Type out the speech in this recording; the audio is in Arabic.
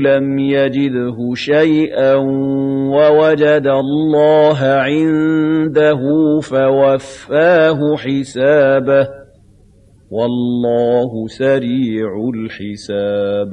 لَمْ يَجِدْهُ شَيْئًا وَوَجَدَ اللَّهَ عِندَهُ فَوَفَّاهُ حِسَابَهُ ۗ وَاللَّهُ سَرِيعُ الْحِسَابِ